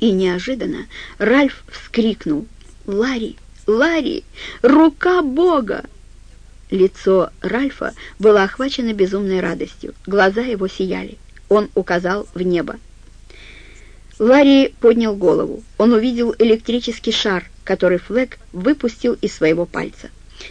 И неожиданно Ральф вскрикнул «Ларри! Ларри! Рука Бога!» Лицо Ральфа было охвачено безумной радостью, глаза его сияли. Он указал в небо. Ларри поднял голову. Он увидел электрический шар, который Флэк выпустил из своего пальца.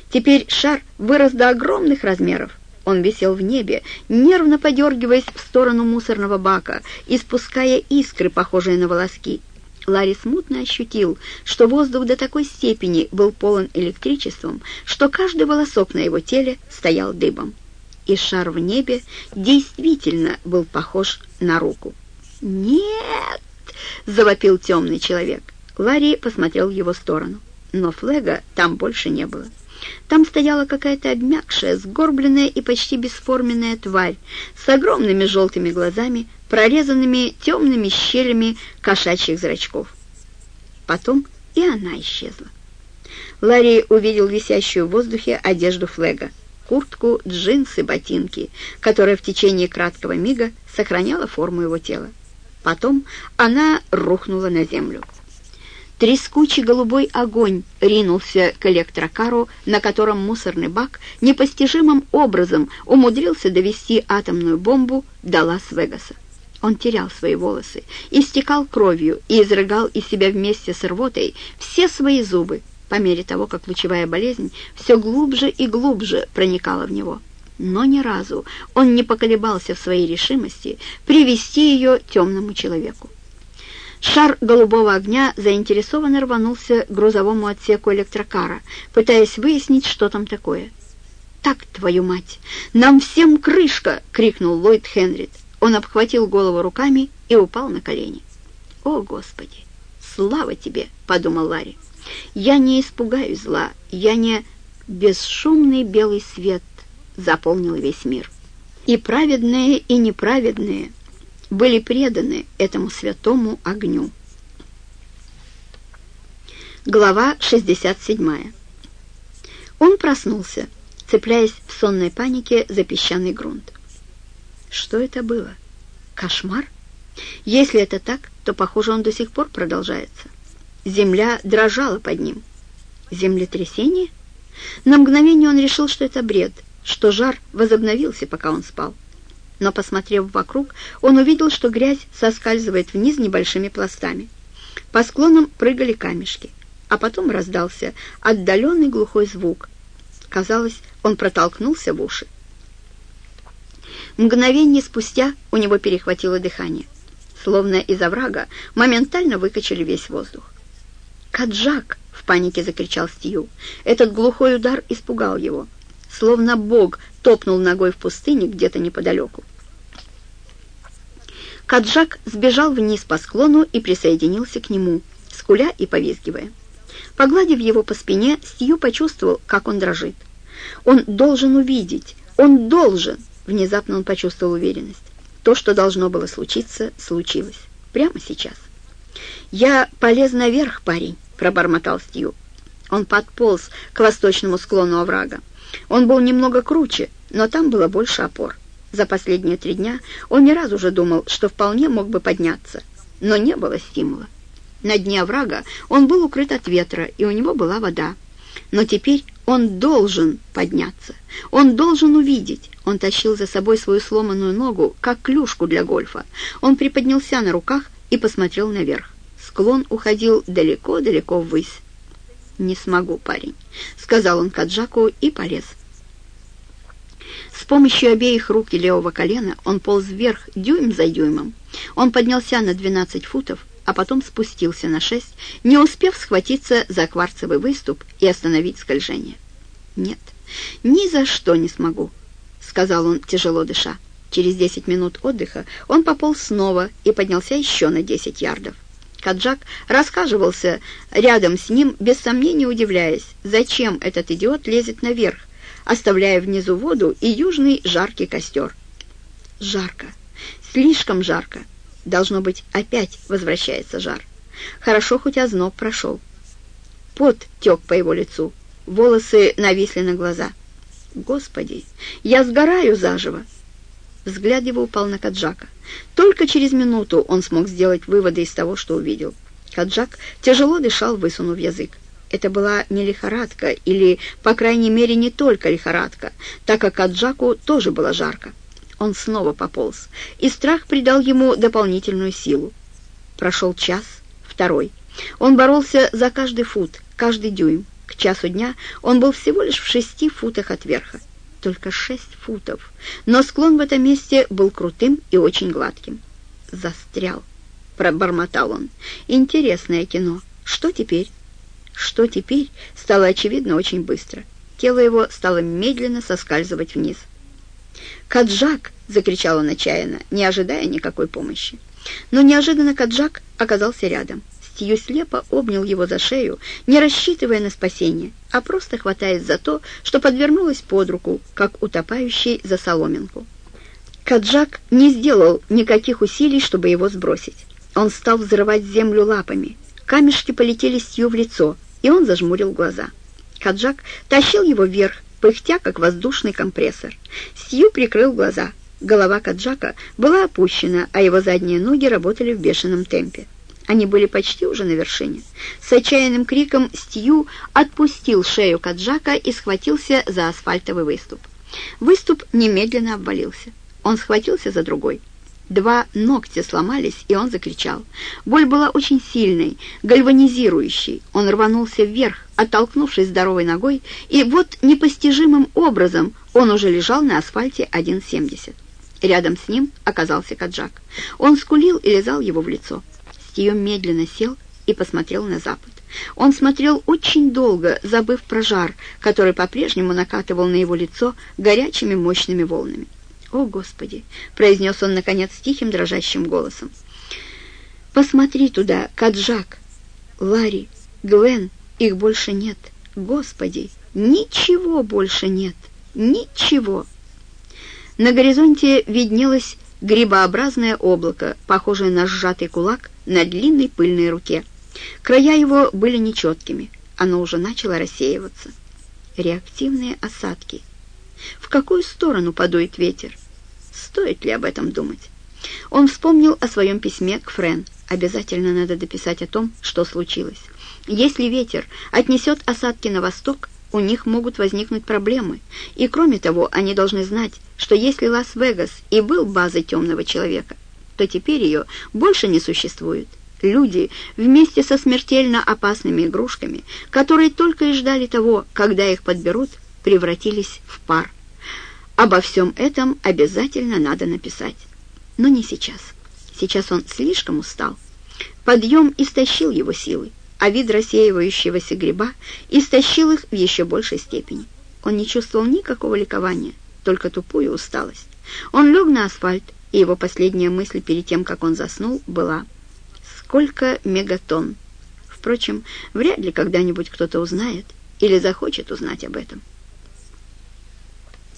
Теперь шар вырос до огромных размеров. Он висел в небе, нервно подергиваясь в сторону мусорного бака, испуская искры, похожие на волоски. Ларри смутно ощутил, что воздух до такой степени был полон электричеством, что каждый волосок на его теле стоял дыбом. И шар в небе действительно был похож на руку. «Нет!» — завопил темный человек. Ларри посмотрел в его сторону, но Флега там больше не было. Там стояла какая-то обмякшая, сгорбленная и почти бесформенная тварь с огромными желтыми глазами, прорезанными темными щелями кошачьих зрачков. Потом и она исчезла. Ларри увидел висящую в воздухе одежду Флега, куртку, джинсы, ботинки, которая в течение краткого мига сохраняла форму его тела. Потом она рухнула на землю. Трескучий голубой огонь ринулся к электрокару, на котором мусорный бак непостижимым образом умудрился довести атомную бомбу до Лас-Вегаса. Он терял свои волосы, истекал кровью и изрыгал из себя вместе с рвотой все свои зубы, по мере того, как лучевая болезнь все глубже и глубже проникала в него. Но ни разу он не поколебался в своей решимости привести ее темному человеку. Шар голубого огня заинтересованно рванулся к грузовому отсеку электрокара, пытаясь выяснить, что там такое. «Так, твою мать! Нам всем крышка!» — крикнул Ллойд Хенрид. Он обхватил голову руками и упал на колени. «О, Господи! Слава тебе!» — подумал Ларри. «Я не испугаюсь зла, я не...» Бесшумный белый свет заполнил весь мир. И праведные, и неправедные — были преданы этому святому огню. Глава 67. Он проснулся, цепляясь в сонной панике за песчаный грунт. Что это было? Кошмар? Если это так, то, похоже, он до сих пор продолжается. Земля дрожала под ним. Землетрясение? На мгновение он решил, что это бред, что жар возобновился, пока он спал но, посмотрев вокруг, он увидел, что грязь соскальзывает вниз небольшими пластами. По склонам прыгали камешки, а потом раздался отдаленный глухой звук. Казалось, он протолкнулся в уши. Мгновение спустя у него перехватило дыхание. Словно из оврага моментально выкачали весь воздух. «Каджак!» — в панике закричал Стью. Этот глухой удар испугал его словно бог топнул ногой в пустыне где-то неподалеку. Каджак сбежал вниз по склону и присоединился к нему, скуля и повизгивая. Погладив его по спине, Стью почувствовал, как он дрожит. Он должен увидеть, он должен. Внезапно он почувствовал уверенность. То, что должно было случиться, случилось. Прямо сейчас. «Я полез наверх, парень», — пробормотал Стью. Он подполз к восточному склону оврага. Он был немного круче, но там было больше опор. За последние три дня он не раз уже думал, что вполне мог бы подняться, но не было стимула. На дне оврага он был укрыт от ветра, и у него была вода. Но теперь он должен подняться, он должен увидеть. Он тащил за собой свою сломанную ногу, как клюшку для гольфа. Он приподнялся на руках и посмотрел наверх. Склон уходил далеко-далеко ввысь. «Не смогу, парень», — сказал он Каджаку и полез. С помощью обеих рук и левого колена он полз вверх дюйм за дюймом. Он поднялся на 12 футов, а потом спустился на 6, не успев схватиться за кварцевый выступ и остановить скольжение. «Нет, ни за что не смогу», — сказал он, тяжело дыша. Через 10 минут отдыха он пополз снова и поднялся еще на 10 ярдов. Каджак рассказывался рядом с ним, без сомнения удивляясь, зачем этот идиот лезет наверх, оставляя внизу воду и южный жаркий костер. Жарко, слишком жарко. Должно быть, опять возвращается жар. Хорошо, хоть озноб прошел. Пот тек по его лицу, волосы нависли на глаза. «Господи, я сгораю заживо!» Взгляд его упал на Каджака. Только через минуту он смог сделать выводы из того, что увидел. Каджак тяжело дышал, высунув язык. Это была не лихорадка, или, по крайней мере, не только лихорадка, так как Каджаку тоже было жарко. Он снова пополз, и страх придал ему дополнительную силу. Прошел час, второй. Он боролся за каждый фут, каждый дюйм. К часу дня он был всего лишь в шести футах от верха. Только шесть футов. Но склон в этом месте был крутым и очень гладким. «Застрял», — пробормотал он. «Интересное кино. Что теперь?» Что теперь, стало очевидно очень быстро. Тело его стало медленно соскальзывать вниз. «Каджак!» — закричал он отчаянно, не ожидая никакой помощи. Но неожиданно Каджак оказался рядом. Стью слепо обнял его за шею, не рассчитывая на спасение, а просто хватаясь за то, что подвернулось под руку, как утопающий за соломинку. Каджак не сделал никаких усилий, чтобы его сбросить. Он стал взрывать землю лапами. Камешки полетели Стью в лицо, и он зажмурил глаза. Каджак тащил его вверх, пыхтя, как воздушный компрессор. Стью прикрыл глаза. Голова Каджака была опущена, а его задние ноги работали в бешеном темпе. Они были почти уже на вершине. С отчаянным криком Стью отпустил шею Каджака и схватился за асфальтовый выступ. Выступ немедленно обвалился. Он схватился за другой. Два ногтя сломались, и он закричал. Боль была очень сильной, гальванизирующей. Он рванулся вверх, оттолкнувшись здоровой ногой, и вот непостижимым образом он уже лежал на асфальте 1,70. Рядом с ним оказался Каджак. Он скулил и лизал его в лицо. Стио медленно сел и посмотрел на запад. Он смотрел очень долго, забыв про жар, который по-прежнему накатывал на его лицо горячими мощными волнами. «О, Господи!» — произнес он, наконец, тихим, дрожащим голосом. «Посмотри туда, Каджак, Ларри, Гвен, их больше нет. Господи, ничего больше нет, ничего!» На горизонте виднелось грибообразное облако, похожее на сжатый кулак на длинной пыльной руке. Края его были нечеткими, оно уже начало рассеиваться. Реактивные осадки. В какую сторону подует ветер? Стоит ли об этом думать? Он вспомнил о своем письме к Френ. Обязательно надо дописать о том, что случилось. Если ветер отнесет осадки на восток, у них могут возникнуть проблемы. И кроме того, они должны знать, что если Лас-Вегас и был базой темного человека, то теперь ее больше не существует. Люди вместе со смертельно опасными игрушками, которые только и ждали того, когда их подберут, превратились в пар. Обо всем этом обязательно надо написать. Но не сейчас. Сейчас он слишком устал. Подъем истощил его силы, а вид рассеивающегося гриба истощил их в еще большей степени. Он не чувствовал никакого ликования, только тупую усталость. Он лег на асфальт, и его последняя мысль перед тем, как он заснул, была «Сколько мегатонн?» Впрочем, вряд ли когда-нибудь кто-то узнает или захочет узнать об этом.